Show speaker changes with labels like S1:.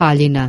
S1: Alina